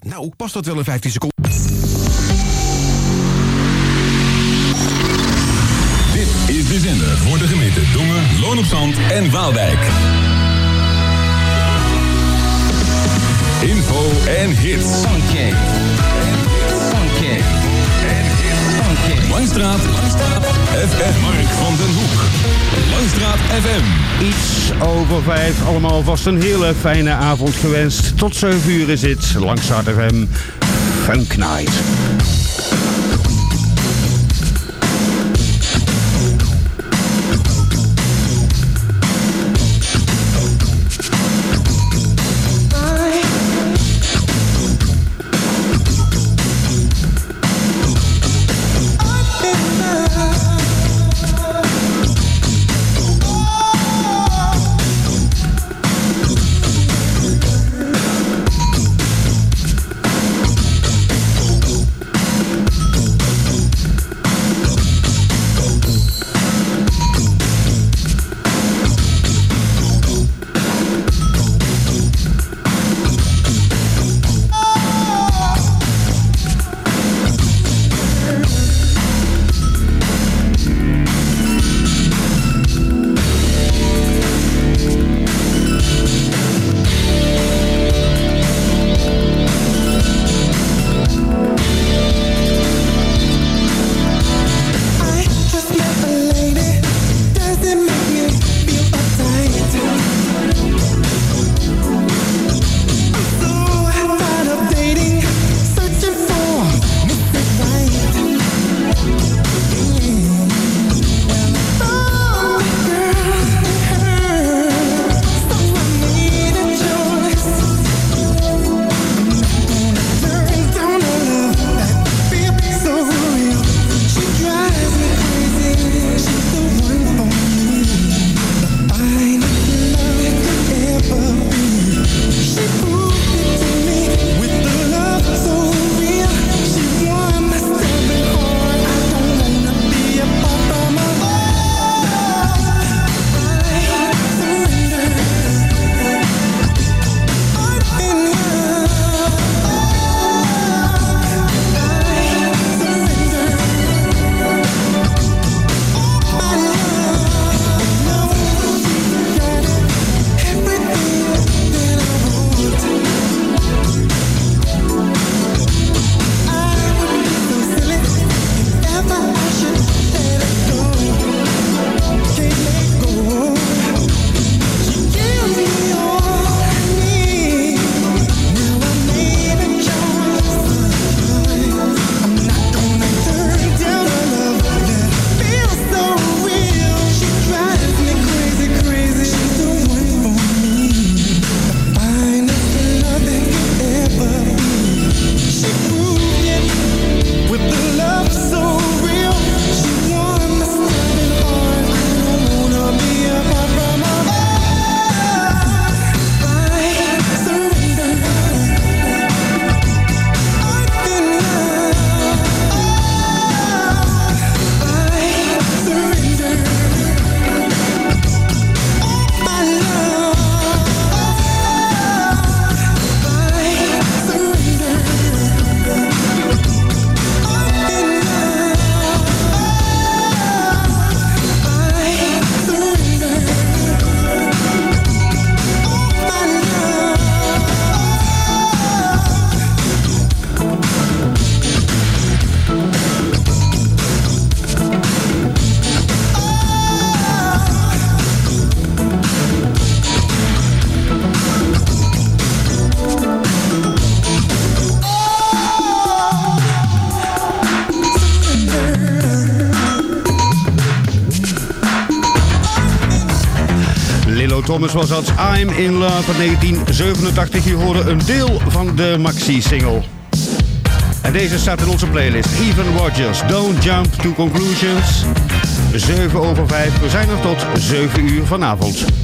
Nou, past dat wel in 15 seconden? Dit is de zender voor de gemeente Dongen, Loon op Zand en Waalwijk. Info en hits. Funky. Funky. Langstraat. Langstraat. FM. Mark van den Hoek. Langstraat FM. Iets over vijf. Allemaal vast een hele fijne avond gewenst. Tot 7 uur is het. Langstraat FM. Funk Night. Thomas was als I'm in Love van 1987. Je hoorde een deel van de maxi-single. En deze staat in onze playlist. Even Rogers, Don't Jump to Conclusions. 7 over 5. We zijn er tot 7 uur vanavond.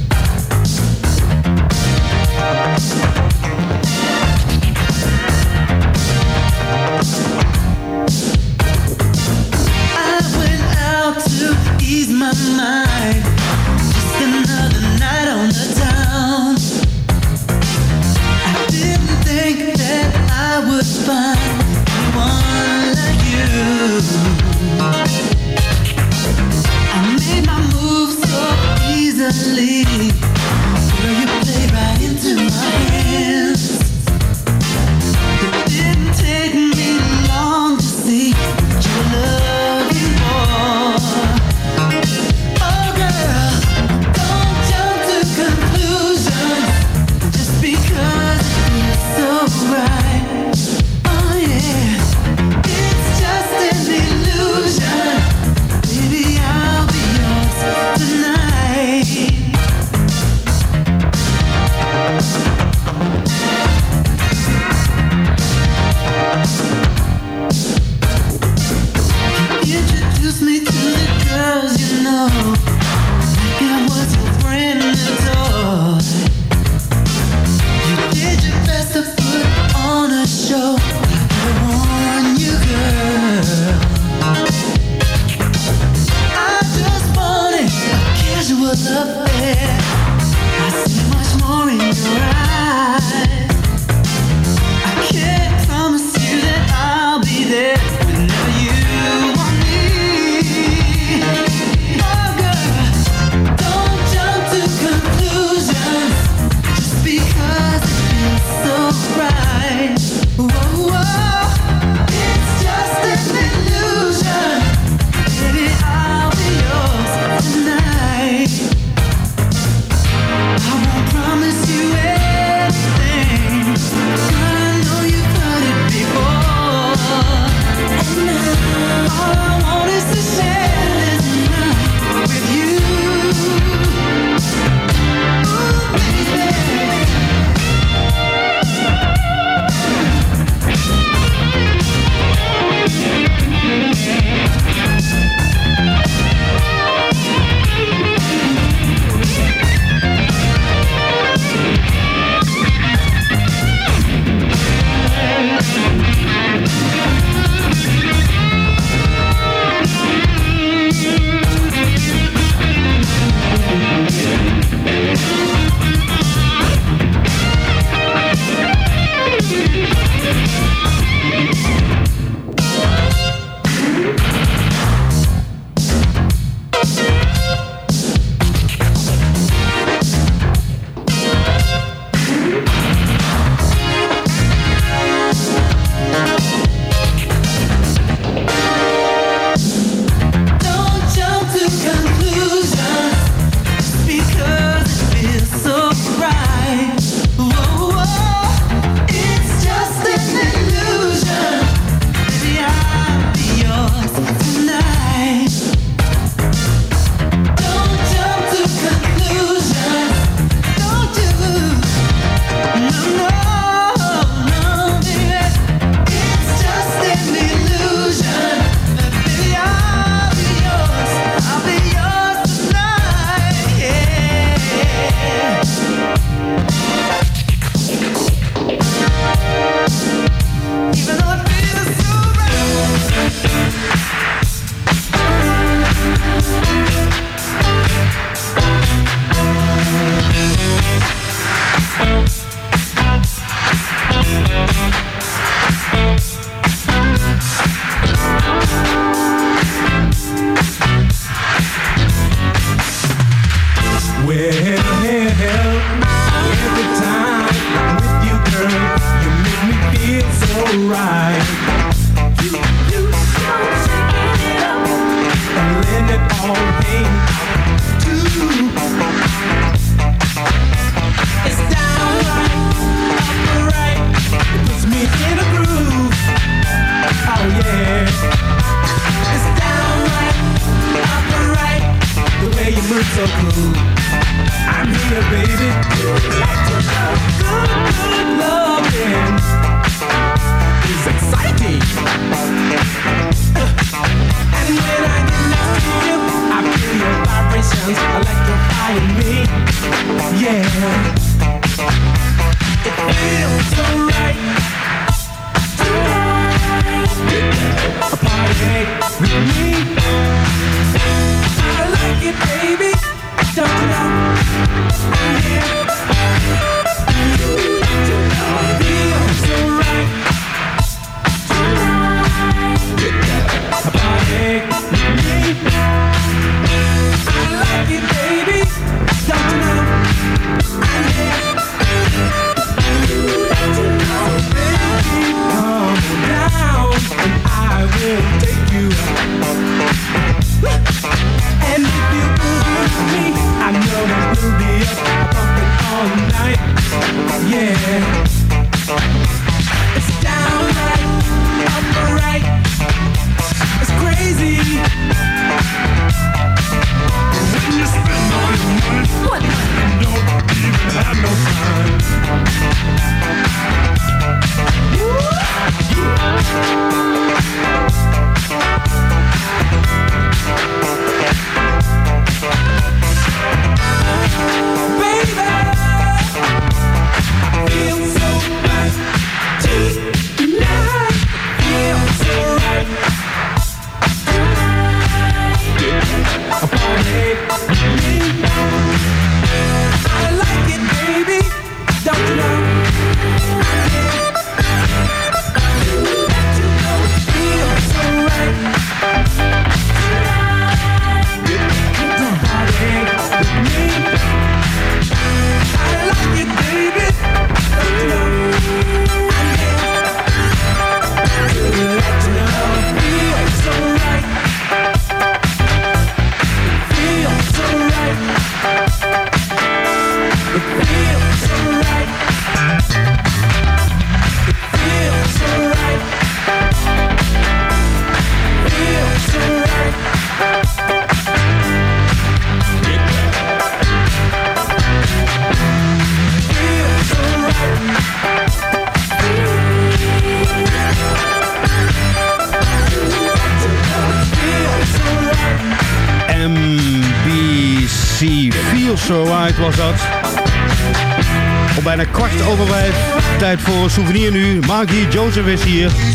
Nu. Maggie Joseph is hier.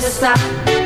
just stop.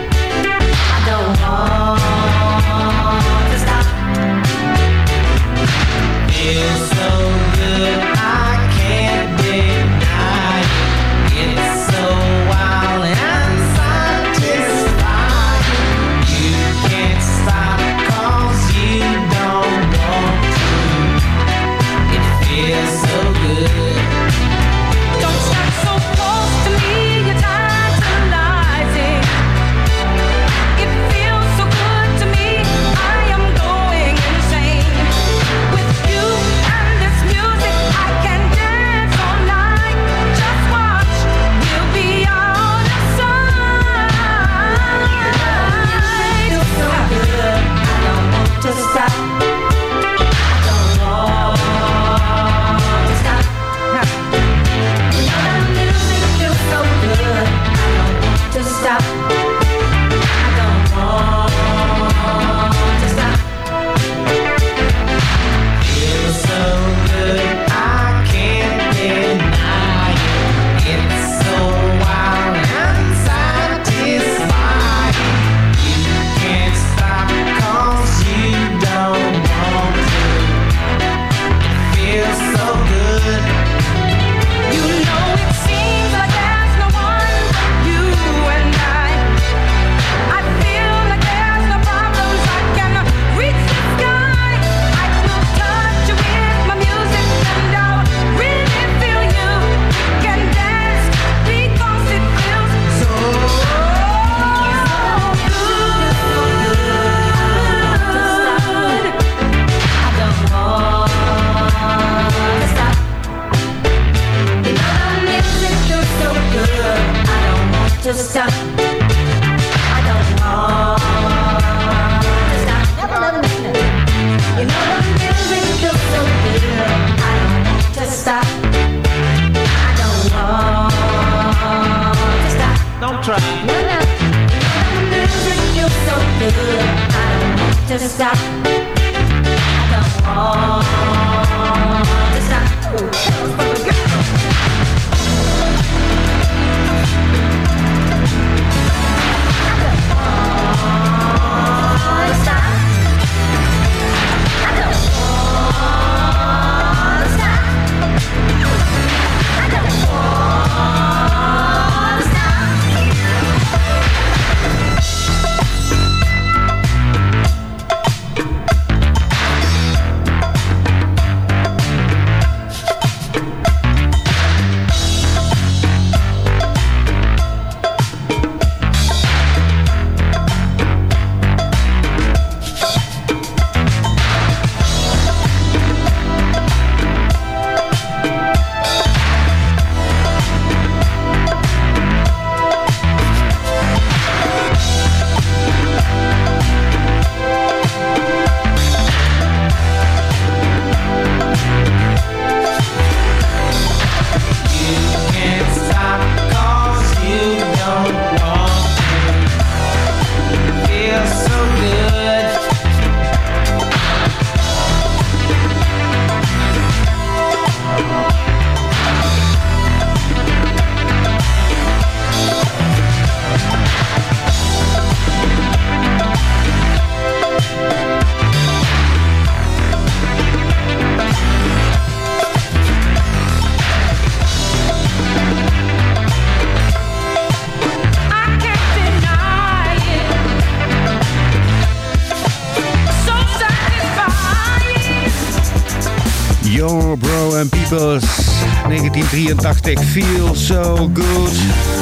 1983, Feel So Good.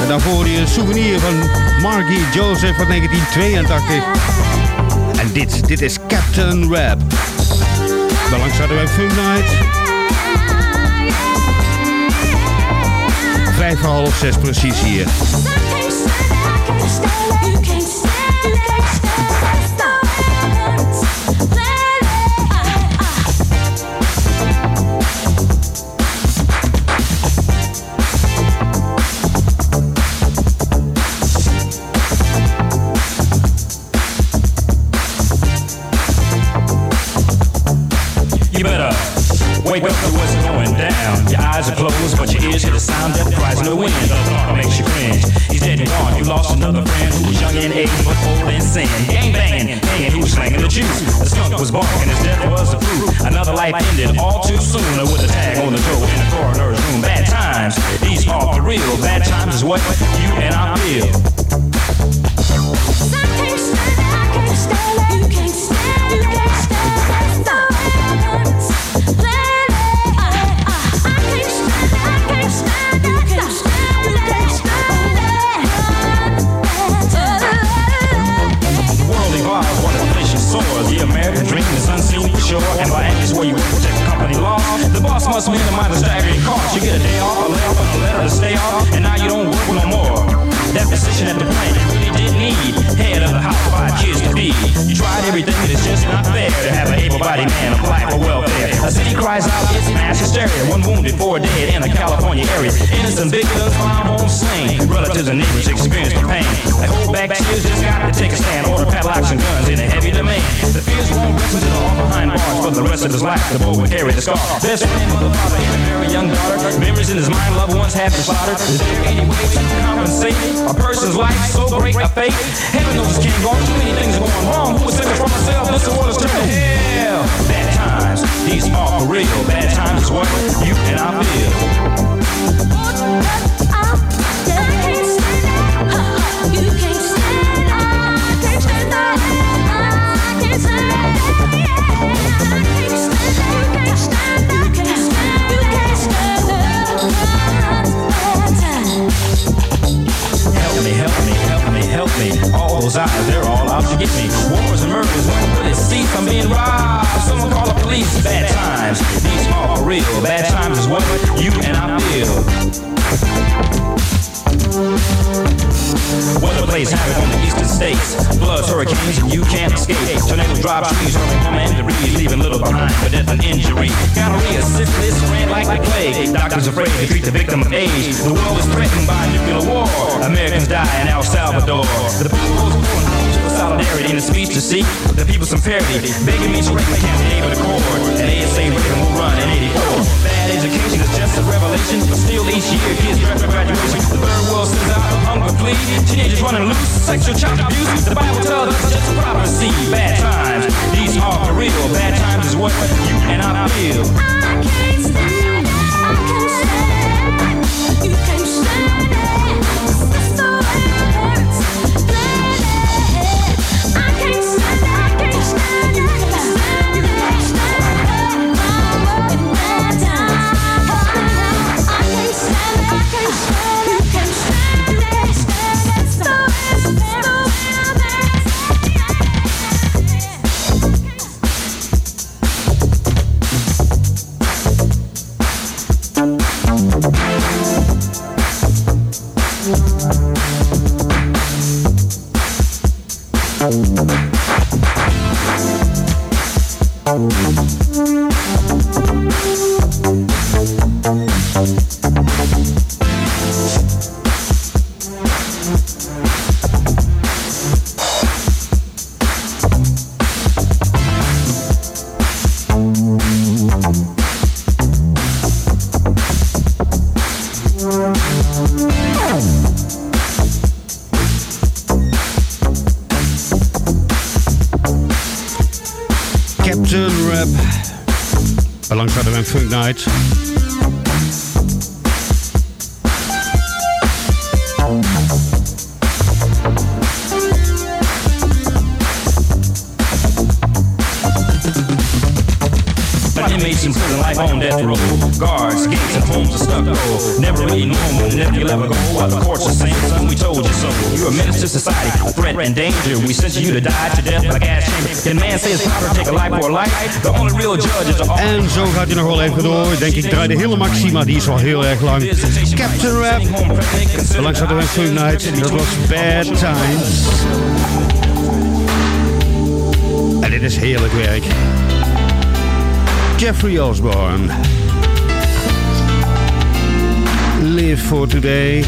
En daarvoor je een souvenir van Margie Joseph van 1982. En dit, dit is Captain Rap. Belangs hadden wij Fun Night. Vijf voor half zes precies hier. But old in sin. Gang banging, hanging, who was slanging the juice. The skunk was barking, his death was the proof. Another life ended all too soon with a tag on the door in the coroner's room. Bad times, these are the real. Bad times is what you and I feel. Sure. And by acting where you protect the company law. The boss must minimize the staggering cost. You get a day off, a layoff, and a letter to stay off, and now you don't work no more. That position at the plant you really did need. Head of the house, five kids to be. You tried everything, and it's just not fair to have an able-bodied man apply for welfare. A city cries out, it's mass hysteria. One wounded, four dead in the California area. Innocent victims found home slain. Relatives and neighbors experience the pain. They hold back tears, just got to take a stand. Order padlocks and guns in a heavy demand. The fears won't rest until all behind bars for the rest of his life. The boy will carry the scar. Best friend, father, a young daughter. Memories in his mind, loved ones have been slaughtered. Is there any way to compensate a person's life so great a fate? Heaven knows this can't go on. Too many things are going wrong. Who was thinking for myself? This world is turning to hell. Bad times, these are for real. Bad times is what you and I feel. Those eyes, they're all out to get me. Wars and murders, when will it cease? I'm being robbed. Someone call the police. Bad times, these are real. Bad times is what you and I feel. Weather plays havoc on the eastern states. Floods, hurricanes, and you can't escape. Tornadoes drop trees, hurling home and debris, leaving little behind for death and injury. Gonorrhea, syphilis, ran like the plague. Doctors afraid to treat the victim of age. The world is threatened. Americans die in El Salvador. The people's solidarity in a speech to seek the people some parity. Begging me to break my campaign with a cord. And ASA Reagan will run in 84. Bad education is just a revelation, but still each year kids draft for graduation. The third world sends out a hunger plea. Teenagers running loose, sexual child abuse. The Bible tells us it's just a prophecy. Bad times, these are for real. Bad times is what you and I feel. Captain En zo gaat hij nog wel even door. Ik denk ik draai de hele maxi, maar die is wel heel erg lang. Captain Rap. Langs hadden we een Night. Dat was Bad Times. En dit is heerlijk werk. Jeffrey Osborne. Live for today.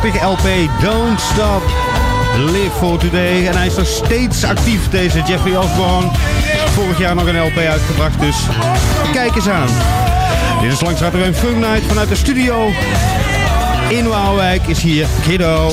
1984 LP Don't Stop Live for Today. En hij is nog steeds actief, deze Jeffrey Osborne. Vorig jaar nog een LP uitgebracht, dus kijk eens aan. Dit is langs een Funk Night vanuit de studio. In Waalwijk is hier Kiddo.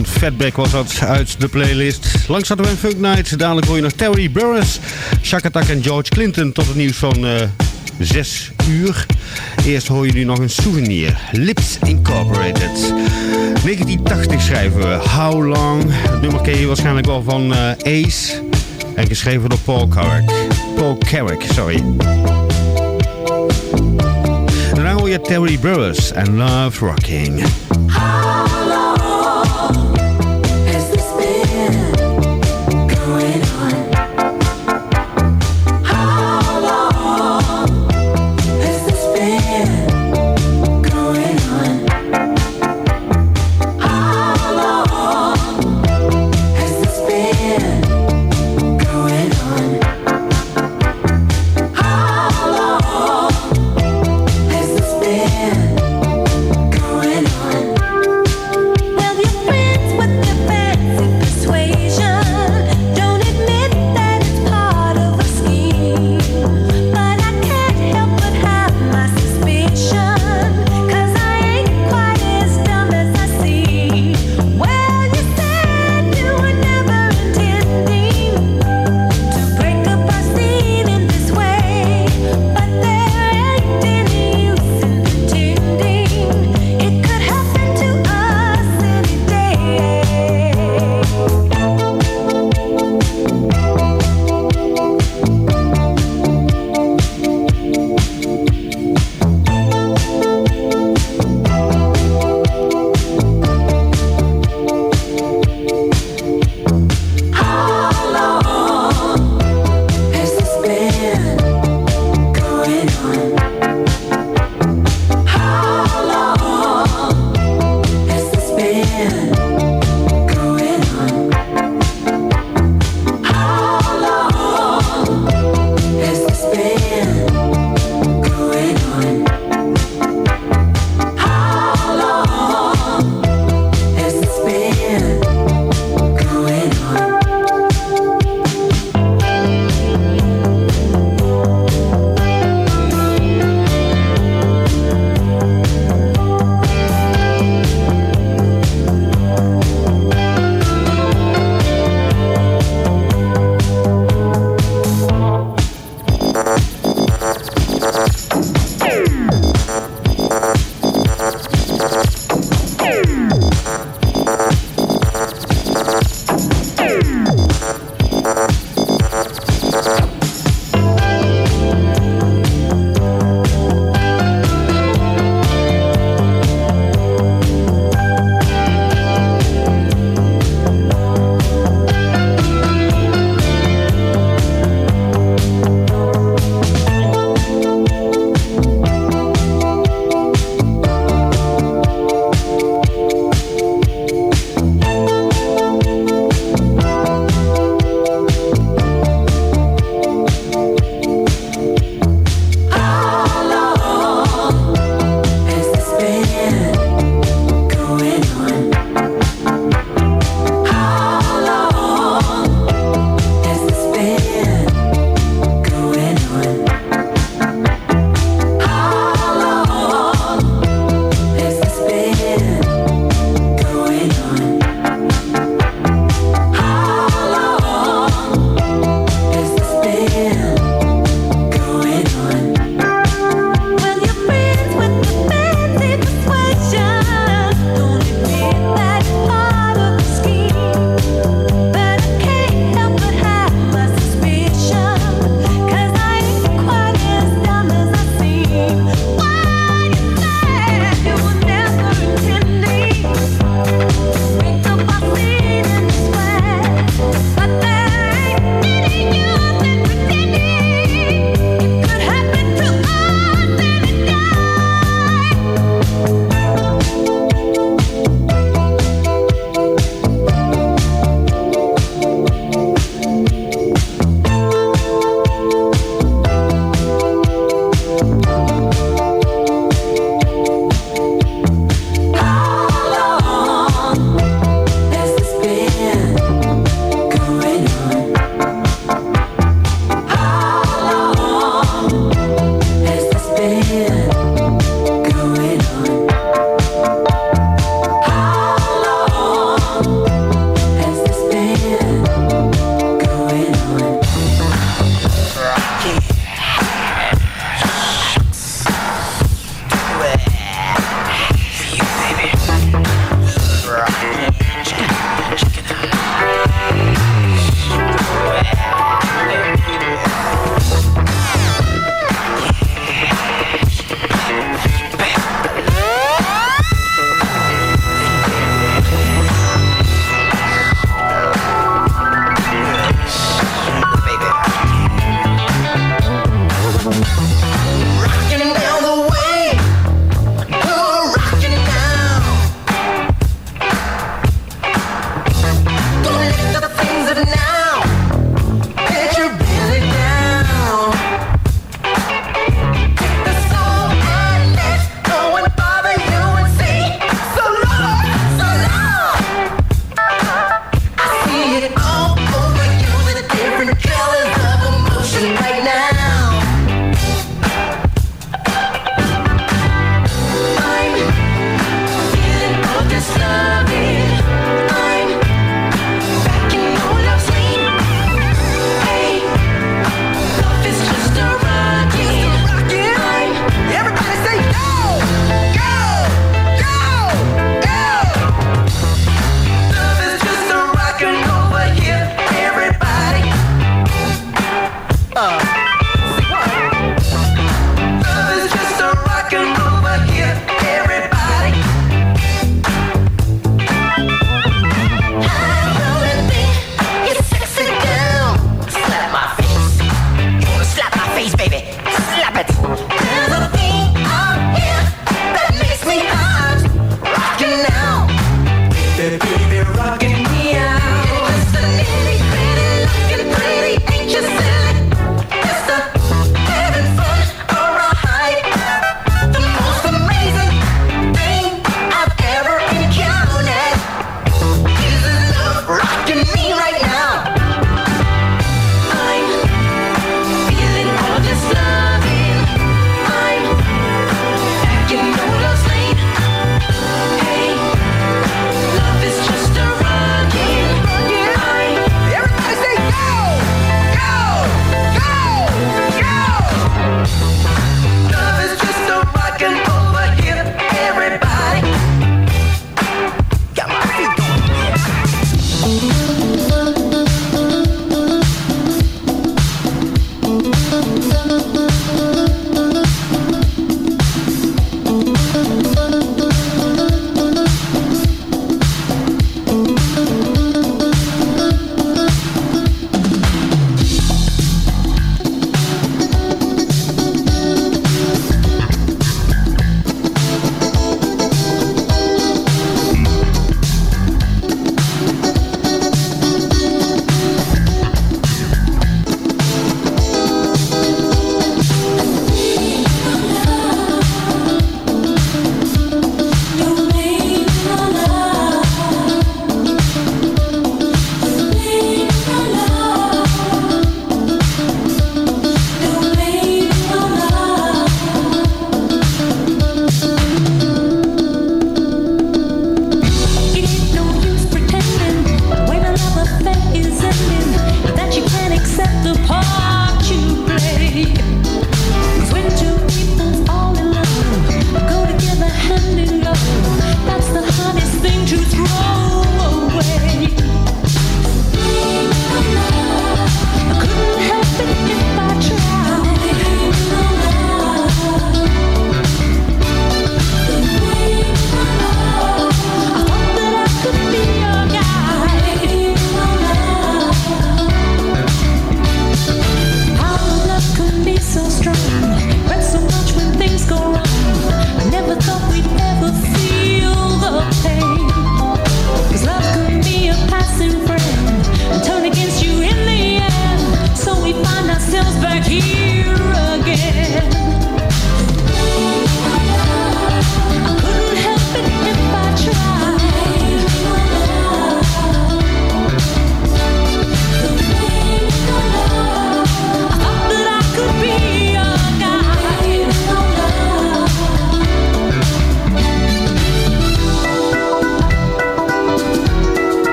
Fatback was dat uit de playlist. Langs hadden we Funk Night. Dadelijk hoor je nog Terry Burris, Shakatak en George Clinton tot het nieuws van uh, eh, 6 uur. Eerst hoor je nu nog een souvenir. Lips Incorporated. 1980 schrijven we How Long. Nummer ken je waarschijnlijk wel van uh, Ace. En geschreven door Paul Carrick. Paul Carrick, sorry. Daarna hoor je Terry Burris en Love Rocking.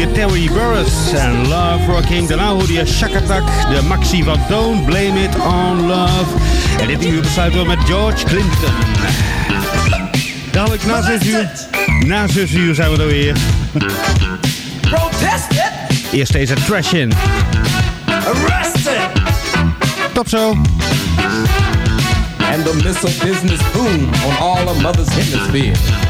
Hoorde je Terry Burris en Love Rocking. Daarna hoorde je Shakatak, de maxi van Don't Blame It On Love. En dit uur besluiten we met George Clinton. Dadelijk na 6 uur, na 6 uur zijn we er weer. Protest it, Eerst deze trash in. arrest it. Tot zo. And the missile business boom on all of mother's hemisphere.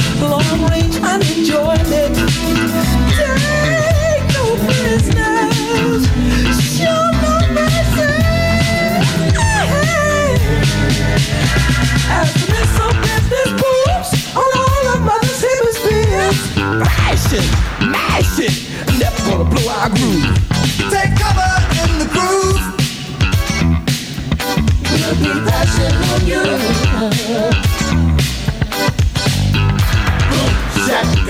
long range unenjoyment. Take no prisoners, show no mercy. As the missile business booms on all of mother's hemispheres. Fashion, mash it, never gonna blow our groove. Take cover in the groove. We'll be passion on you.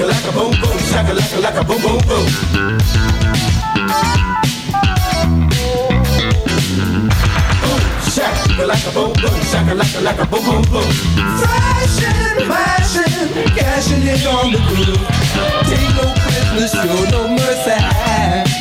Like a boom boom, shaka like a like a boom boom boom. Shaka like a boom boom, shaka like a like a boom boom boom. Fashion, passion, cashing in on the groove. Take no prisoners, show no mercy.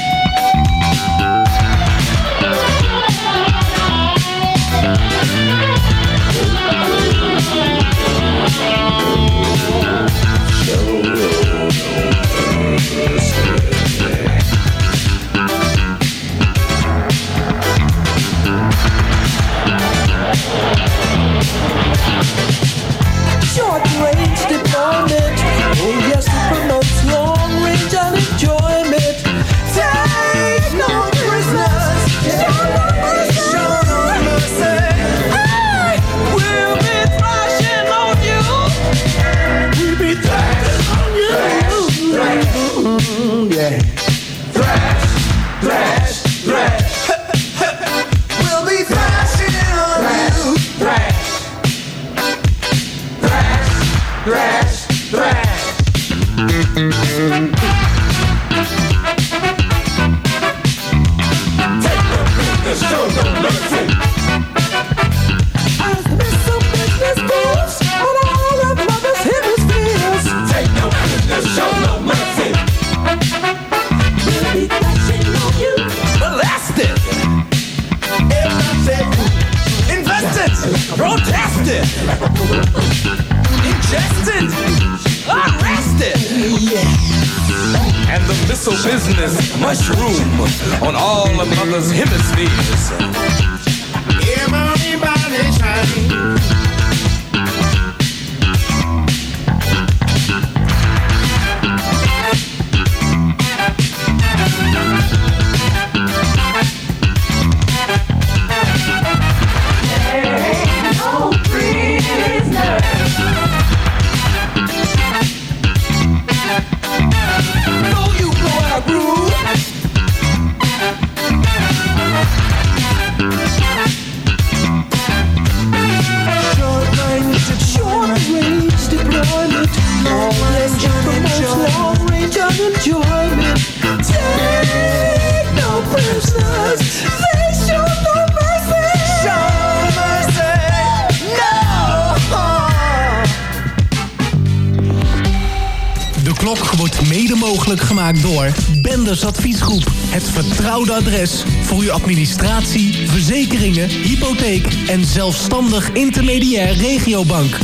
Zelfstandig intermediair regiobank.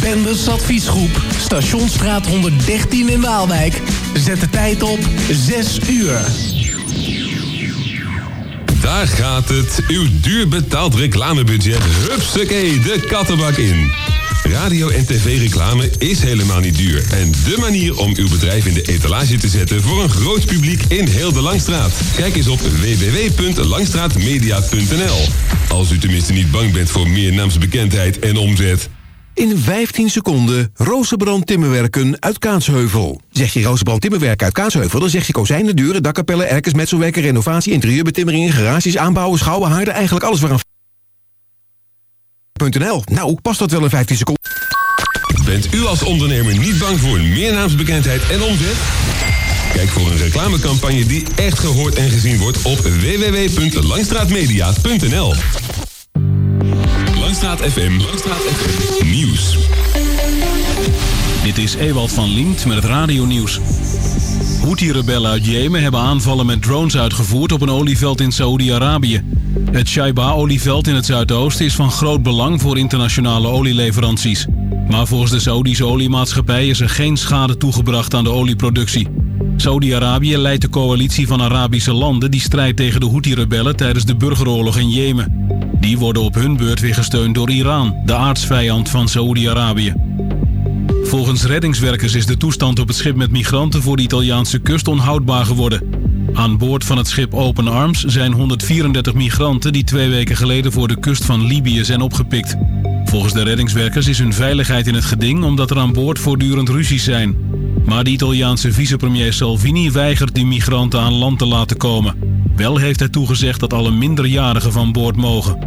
Benders Adviesgroep, Stationsstraat 113 in Waalwijk. Zet de tijd op 6 uur. Daar gaat het. Uw duur betaald reclamebudget. Hupsakee, de kattenbak in. Radio en tv-reclame is helemaal niet duur. En de manier om uw bedrijf in de etalage te zetten voor een groot publiek in heel de Langstraat. Kijk eens op www.langstraatmedia.nl. Als u tenminste niet bang bent voor meer naamsbekendheid en omzet. In 15 seconden Rozenbrand Timmerwerken uit Kaatsheuvel. Zeg je Rozenbrand Timmerwerken uit Kaatsheuvel, dan zeg je kozijnen, deuren, dakkapellen, erkers, metselwerken, renovatie, interieurbetimmeringen, garages, aanbouwen, schouwen, haarden, eigenlijk alles waar een .nl. Nou, past dat wel in 15 seconden? Bent u als ondernemer niet bang voor meer naamsbekendheid en omzet? Kijk voor een reclamecampagne die echt gehoord en gezien wordt op www.langstraatmedia.nl. FM, nieuws. Dit is Ewald van Liemt met het radionieuws. Houthi-rebellen uit Jemen hebben aanvallen met drones uitgevoerd op een olieveld in Saoedi-Arabië. Het Shaiba-olieveld in het zuidoosten is van groot belang voor internationale olieleveranties. Maar volgens de Saoedische oliemaatschappij is er geen schade toegebracht aan de olieproductie. Saudi-Arabië leidt de coalitie van Arabische landen die strijdt tegen de Houthi-rebellen tijdens de burgeroorlog in Jemen. Die worden op hun beurt weer gesteund door Iran, de aardsvijand van Saoedi-Arabië. Volgens reddingswerkers is de toestand op het schip met migranten voor de Italiaanse kust onhoudbaar geworden. Aan boord van het schip Open Arms zijn 134 migranten die twee weken geleden voor de kust van Libië zijn opgepikt. Volgens de reddingswerkers is hun veiligheid in het geding omdat er aan boord voortdurend ruzies zijn. Maar de Italiaanse vicepremier Salvini weigert die migranten aan land te laten komen. Wel heeft hij toegezegd dat alle minderjarigen van boord mogen.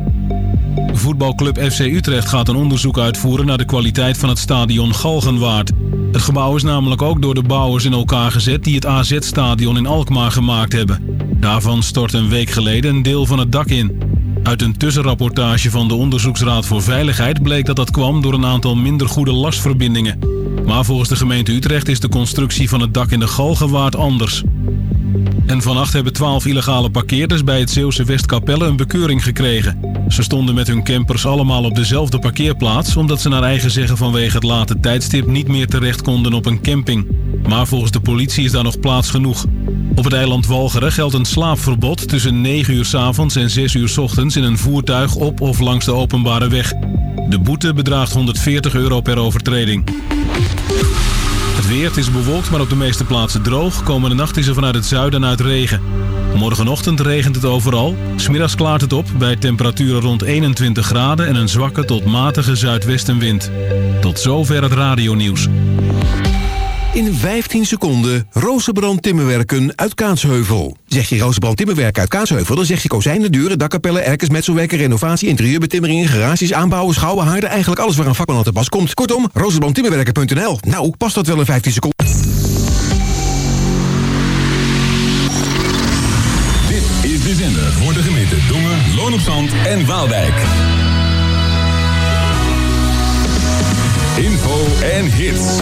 Voetbalclub FC Utrecht gaat een onderzoek uitvoeren naar de kwaliteit van het stadion Galgenwaard. Het gebouw is namelijk ook door de bouwers in elkaar gezet die het AZ-stadion in Alkmaar gemaakt hebben. Daarvan stort een week geleden een deel van het dak in. Uit een tussenrapportage van de Onderzoeksraad voor Veiligheid bleek dat dat kwam door een aantal minder goede lastverbindingen. Maar volgens de gemeente Utrecht is de constructie van het dak in de Galgenwaard anders. En vannacht hebben twaalf illegale parkeerders bij het Zeeuwse Westkapelle een bekeuring gekregen. Ze stonden met hun campers allemaal op dezelfde parkeerplaats... omdat ze naar eigen zeggen vanwege het late tijdstip niet meer terecht konden op een camping. Maar volgens de politie is daar nog plaats genoeg. Op het eiland Walcheren geldt een slaapverbod tussen 9 uur s avonds en 6 uur s ochtends... in een voertuig op of langs de openbare weg. De boete bedraagt 140 euro per overtreding. Het weer, is bewolkt, maar op de meeste plaatsen droog. Komende nacht is er vanuit het zuiden uit regen. Morgenochtend regent het overal. Smiddags klaart het op bij temperaturen rond 21 graden en een zwakke tot matige zuidwestenwind. Tot zover het radionieuws. In 15 seconden Rozenbrand Timmerwerken uit Kaatsheuvel. Zeg je Rozenbrand Timmerwerken uit Kaatsheuvel, dan zeg je kozijnen, deuren, dakkapellen, erkers, metselwerken, renovatie, interieurbetimmeringen, garages, aanbouwen, schouwen, haarden, eigenlijk alles waar een vakman aan te pas komt. Kortom, rozenbrandtimmerwerken.nl. Nou, past dat wel in 15 seconden? Dit is de zender voor de gemeente Dongen, Loon op Zand en Waalwijk. Info en hits.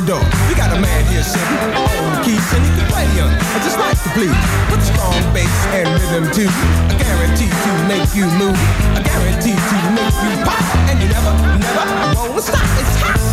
The door. We got a man here the keys and he can play them. I just like to please with strong bass and rhythm too. I guarantee to make you move. I guarantee to make you pop. And you never, never won't stop. It's hot.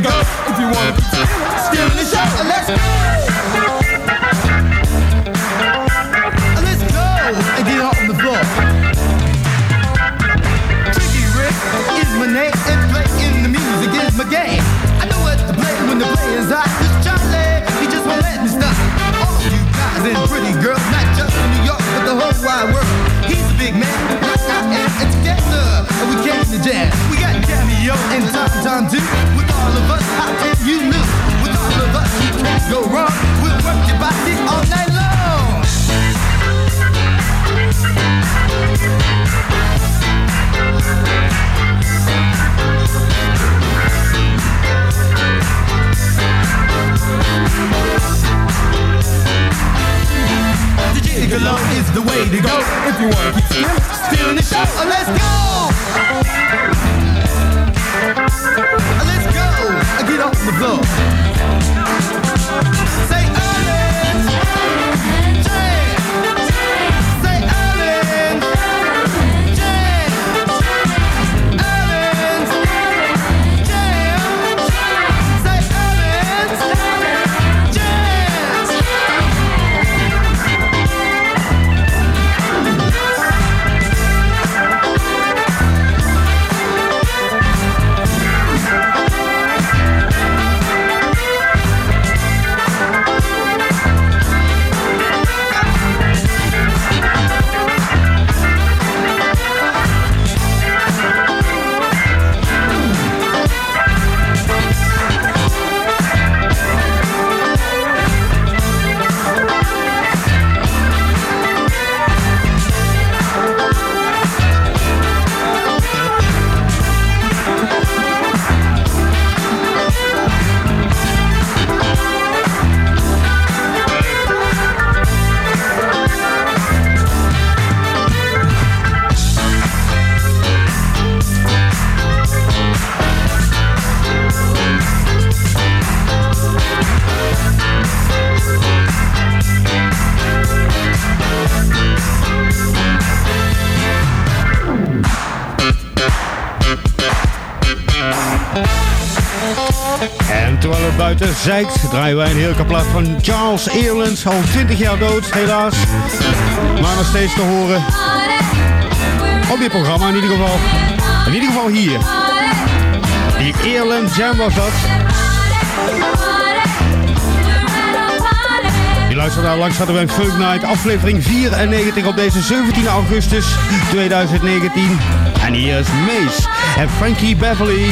The. If you wanna in the show, let's go. Let's go on the floor. Tricky Rick is my name and playing the music is my game. I know what to play when the play is. Music alone is the way to go. If you want to keep still, stealing the show, oh, let's go. Let's go. Get off the floor. Zeikt draaien wij een heel plaat van Charles Eerlands. Al 20 jaar dood, helaas. Maar nog steeds te horen. Op dit programma in ieder geval. In ieder geval hier. Die Eerland Jam was dat. Je luistert naar Langs hadden we Funk Night, aflevering 94 op deze 17 augustus 2019. En hier is Mace en Frankie Beverly.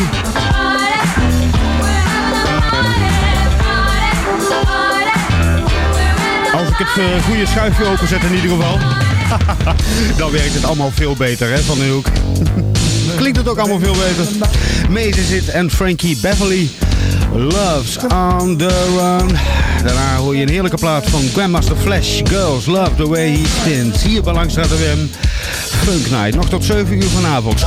Het uh, goede schuifje openzet in ieder geval. Dan werkt het allemaal veel beter hè, van de hoek. Klinkt het ook allemaal veel beter. Maze zit en Frankie Beverly. Loves on the Run. Daarna hoor je een heerlijke plaat van Grandmaster Flash. Girls love the way he spins. Hier bij Langstraat WM. Funk Night. Nog tot 7 uur vanavond.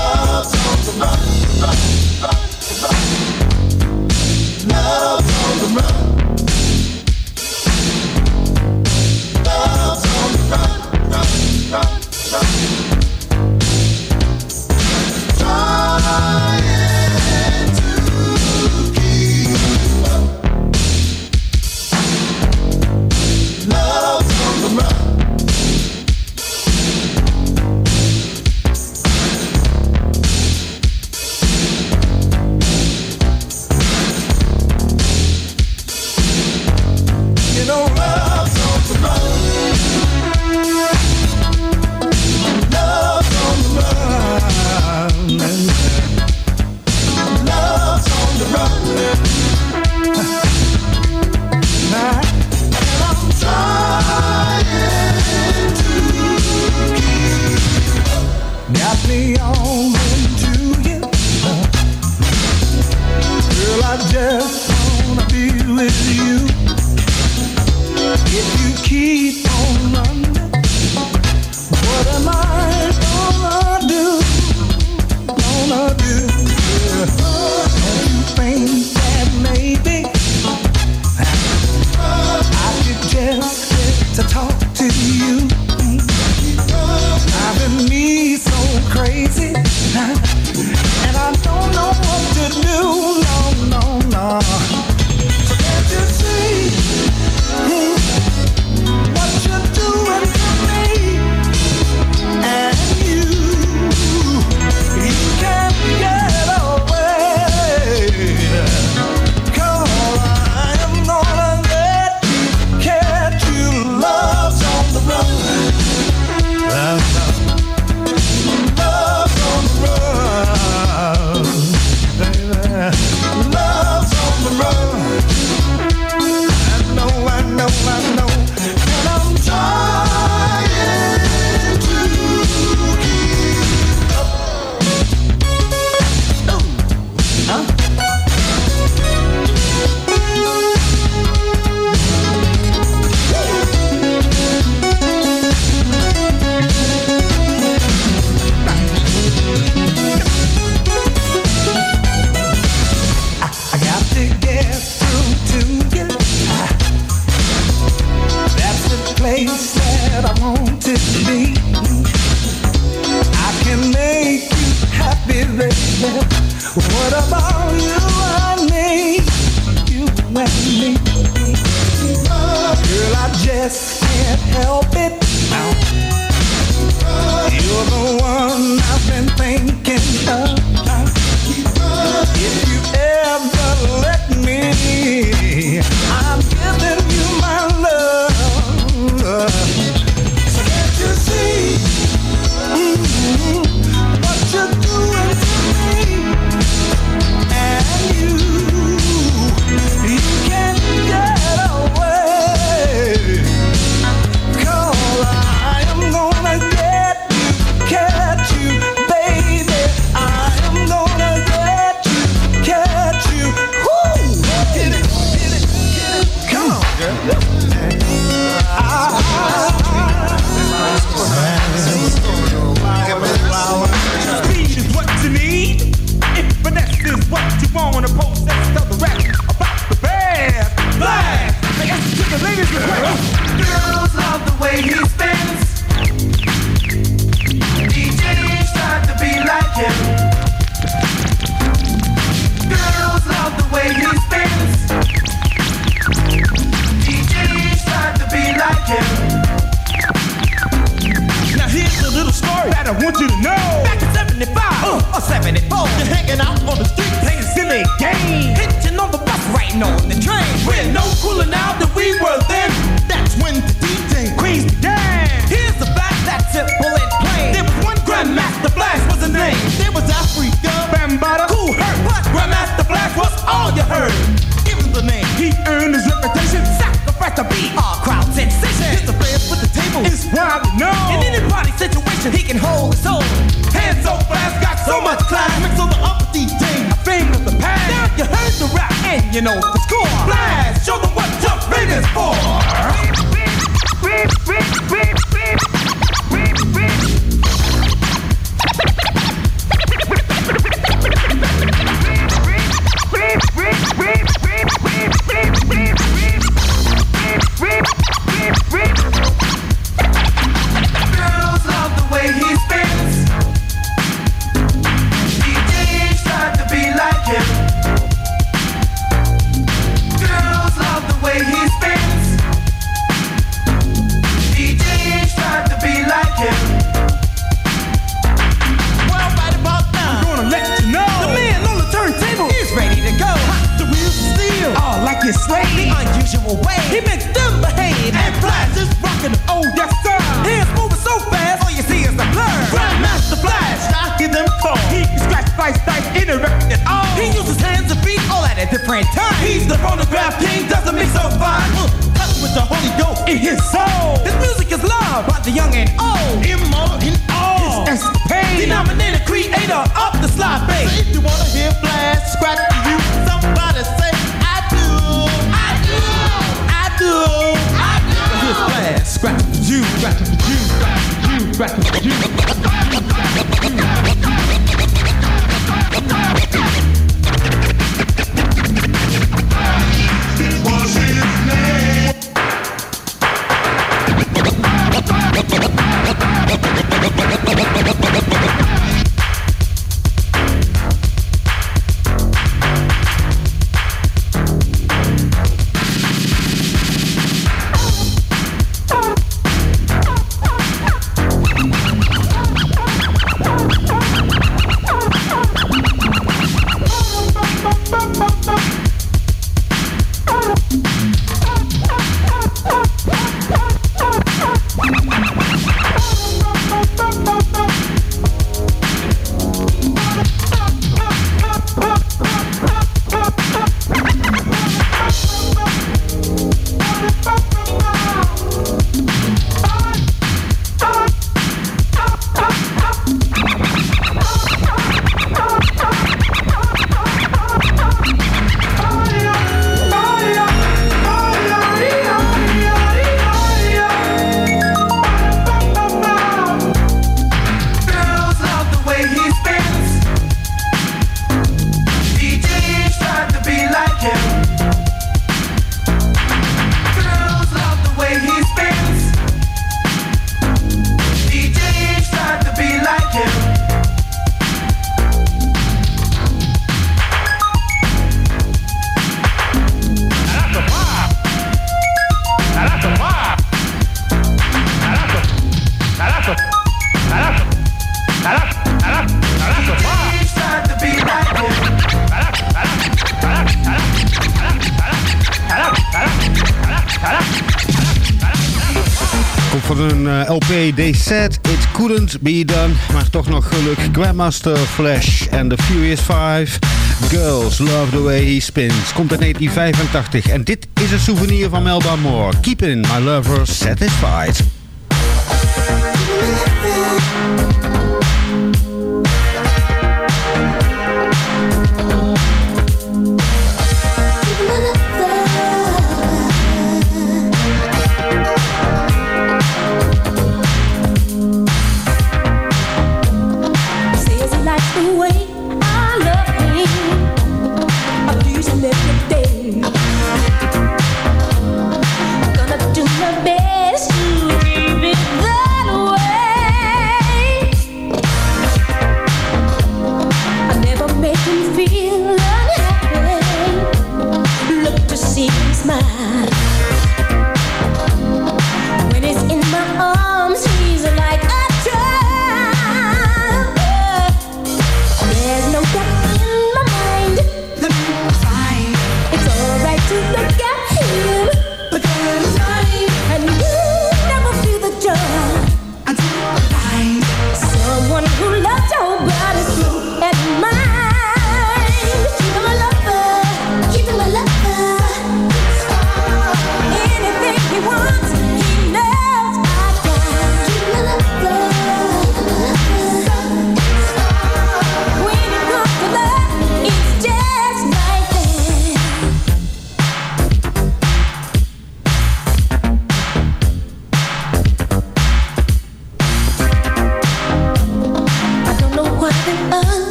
74. You're hanging out on the street playing silly games. Hitching on the bus, riding on the train. We're no cooler now than we were then. That's when the DJ queens began. Here's the fact that's simple and plain. There was one Grandmaster Flash was the name. There was Africa Bambata who hurt, but Grandmaster Flash was all you heard. It was the name. He earned his reputation. Sacrifice to be All crowd sensation. Here's the player for the table. It's why we know. In any party situation, he can hold his own. and you know the score. Blast, show them what jump rate is for. They said it couldn't be done. Maar toch nog geluk. Grandmaster Flash and the Furious Five. Girls love the way he spins. Komt uit 1985. En dit is een souvenir van Melba Moore. Keeping my lover satisfied.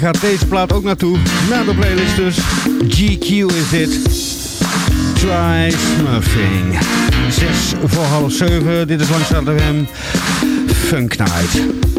Daar gaat deze plaat ook naartoe. Naar de playlist dus. GQ is dit. Try Smurfing. 6 voor half 7. Dit is langs FM. Funk Night.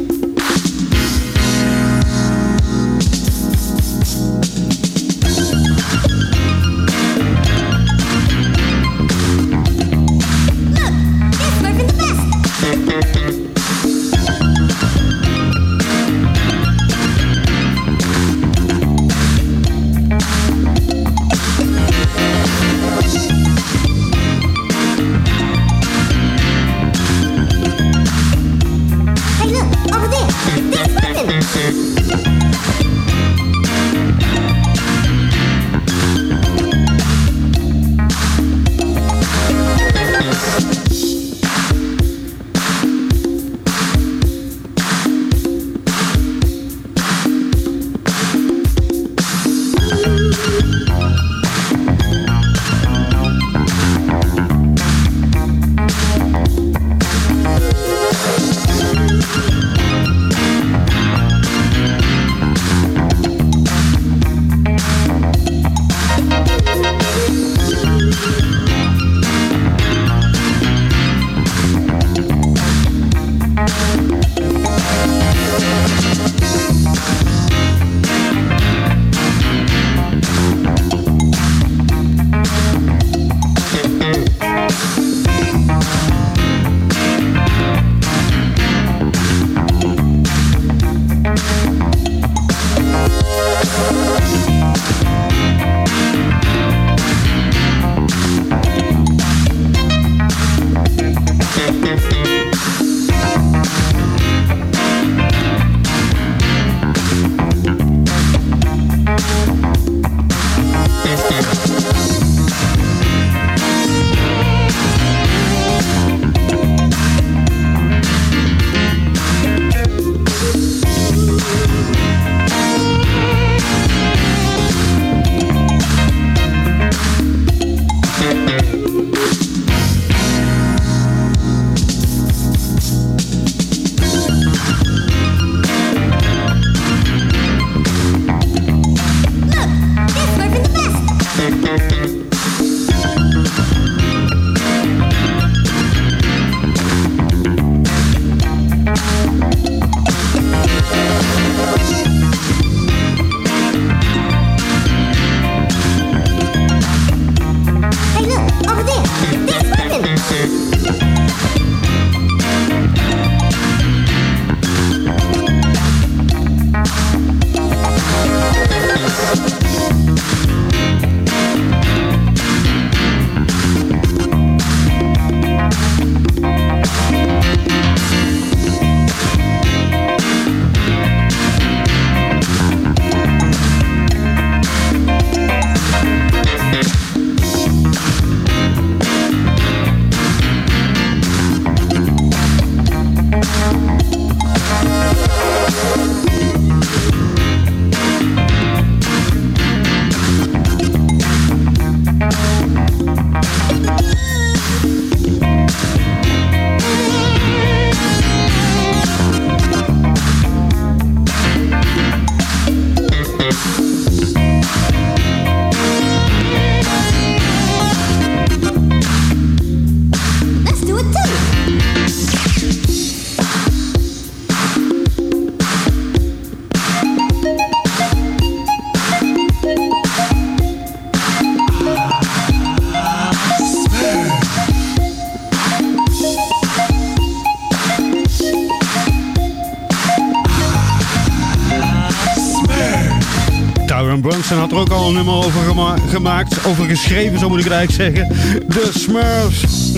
Gemaakt, over geschreven, zo moet ik het eigenlijk zeggen. De Smurfs.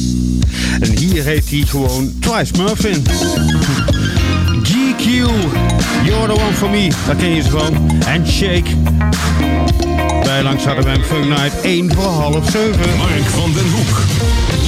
en hier heet hij gewoon Twice Smurfin. GQ You're the one for me. Daar ken je ze gewoon. En Shake. Bij langs hadden we een Funk Night 1 voor half 7. Mark van den Hoek.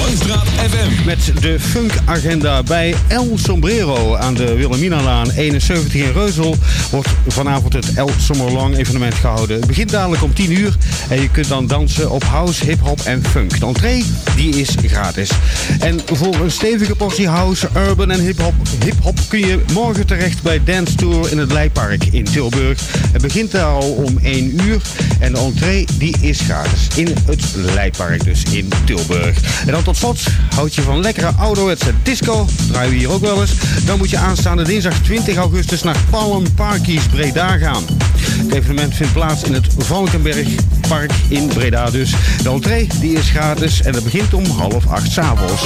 FM. Met de Funk Agenda bij El Sombrero aan de Wilhelminalaan 71 in Reuzel wordt vanavond het El Summer evenement gehouden. Het begint dadelijk om 10 uur en je kunt dan dansen op house, hip-hop en funk. De entree die is gratis. En voor een stevige portie house, urban en hip-hop hip kun je morgen terecht bij Dance Tour in het Leipark in Tilburg. Het begint al om 1 uur en de entree die is gratis in het Leipark dus in Tilburg. En dan tot slot, houd je van lekkere ouderwetse disco, draaien we hier ook wel eens, dan moet je aanstaande dinsdag 20 augustus naar Palm Parkies Breda gaan. Het evenement vindt plaats in het Valkenberg Park in Breda dus. De entree die is gratis en het begint om half acht s'avonds.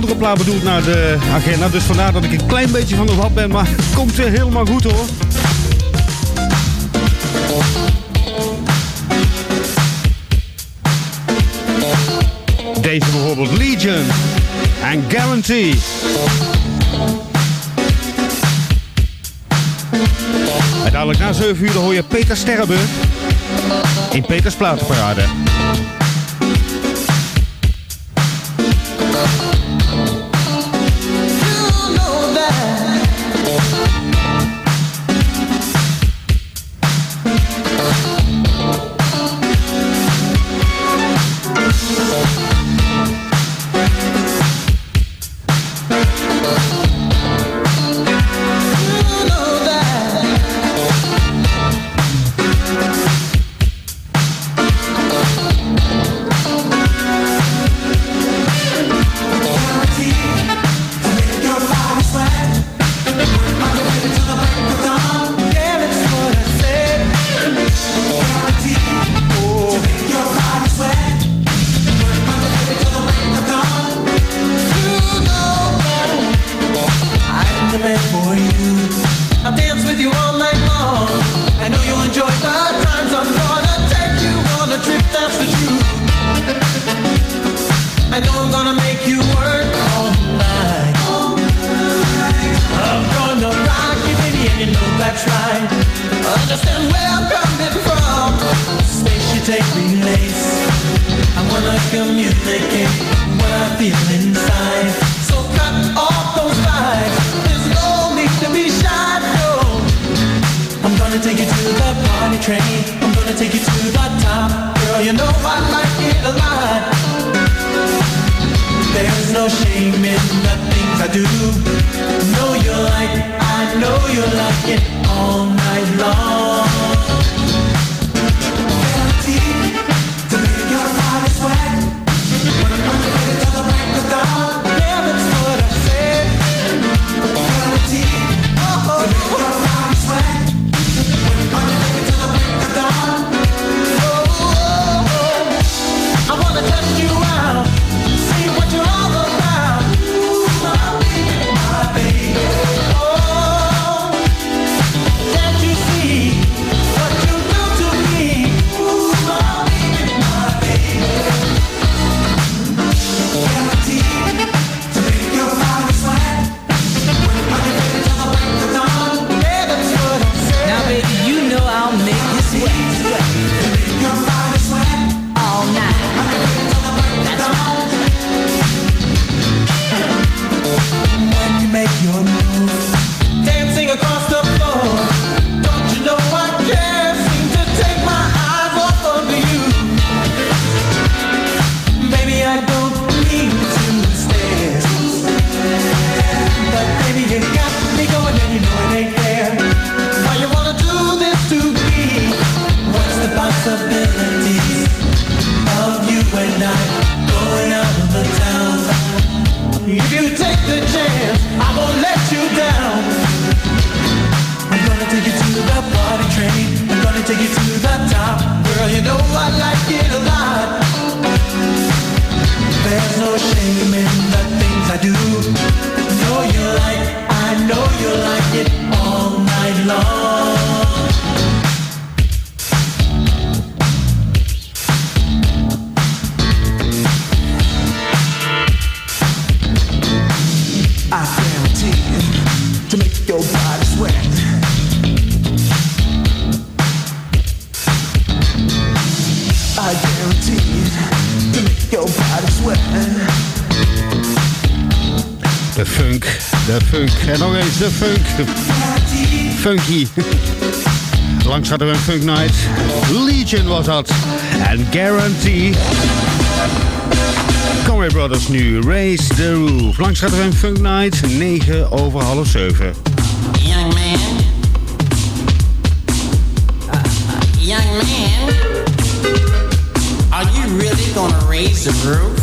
Andere plaat bedoeld naar de agenda. Dus vandaar dat ik een klein beetje van de wat ben. Maar komt weer helemaal goed hoor. Deze bijvoorbeeld Legion en Guarantee. En dadelijk na 7 uur hoor je Peter Sterrenburg in Peters Platenparade. make your move. You know I like it a lot. There's no shame in de funk. Funky. Langs hadden we een Funk Night. Legion was dat. En Guarantee. Conway Brothers nu. Raise the Roof. Langs hadden we een Funk Night. 9 over half 7. Young man. Uh, young man. Are you really gonna raise the roof?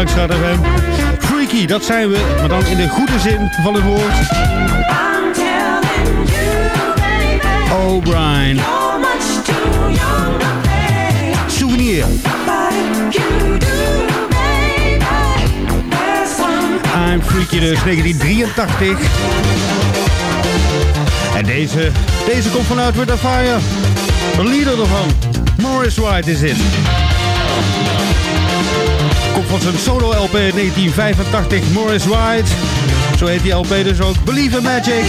Langstraat FM. Freaky, dat zijn we, maar dan in de goede zin van het woord. Brian. Souvenir. I'm Freaky dus, 1983. En deze, deze komt vanuit a Fire. De leader ervan, Morris White is in. Van zijn solo-LP 1985, Morris White. Zo heet die LP dus ook, Believe in Magic.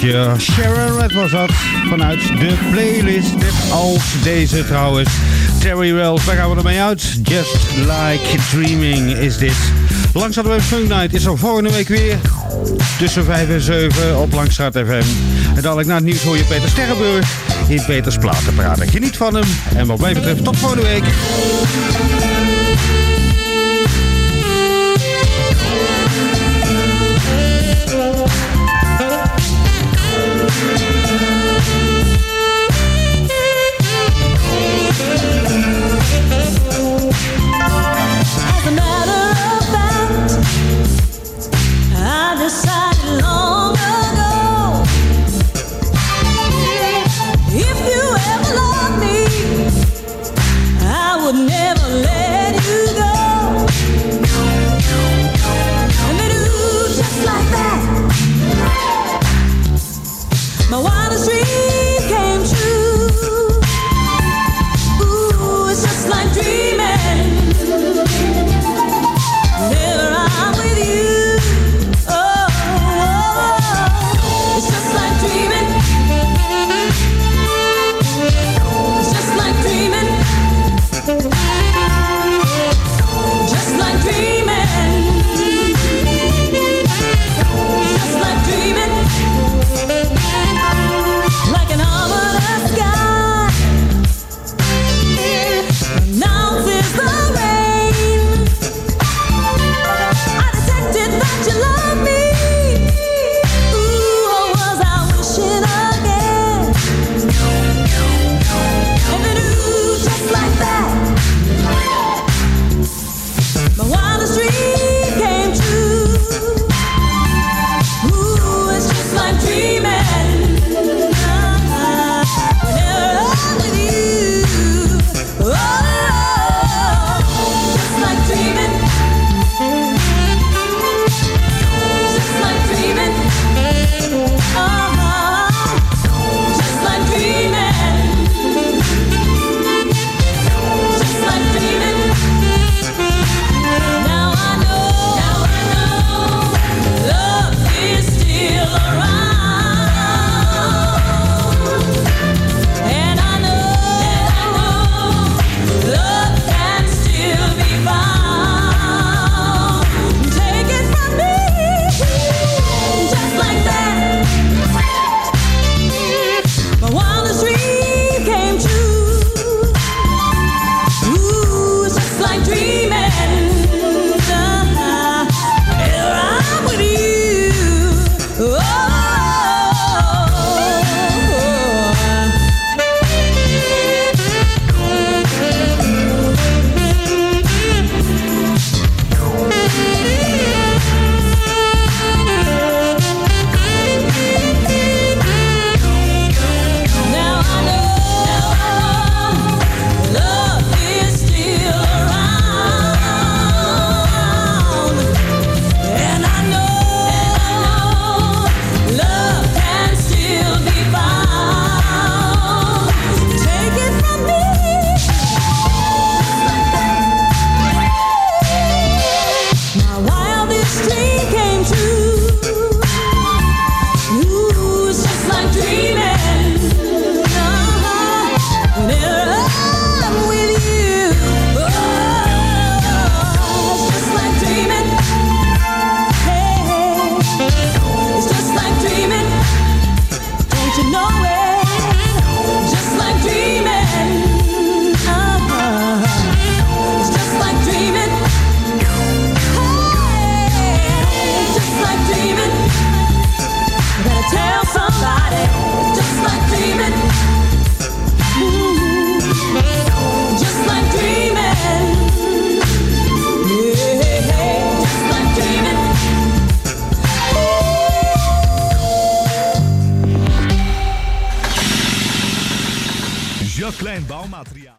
Sharon Red was dat vanuit de playlist. Net als deze trouwens. Terry Wells, daar gaan we ermee uit. Just like dreaming is dit. Langs we Funk Night is er volgende week weer. Tussen 5 en 7 op Langstraat FM. En dadelijk na het nieuws hoor je Peter Sterrenburg in Peters Platen praten. Geniet van hem. En wat mij betreft tot volgende week.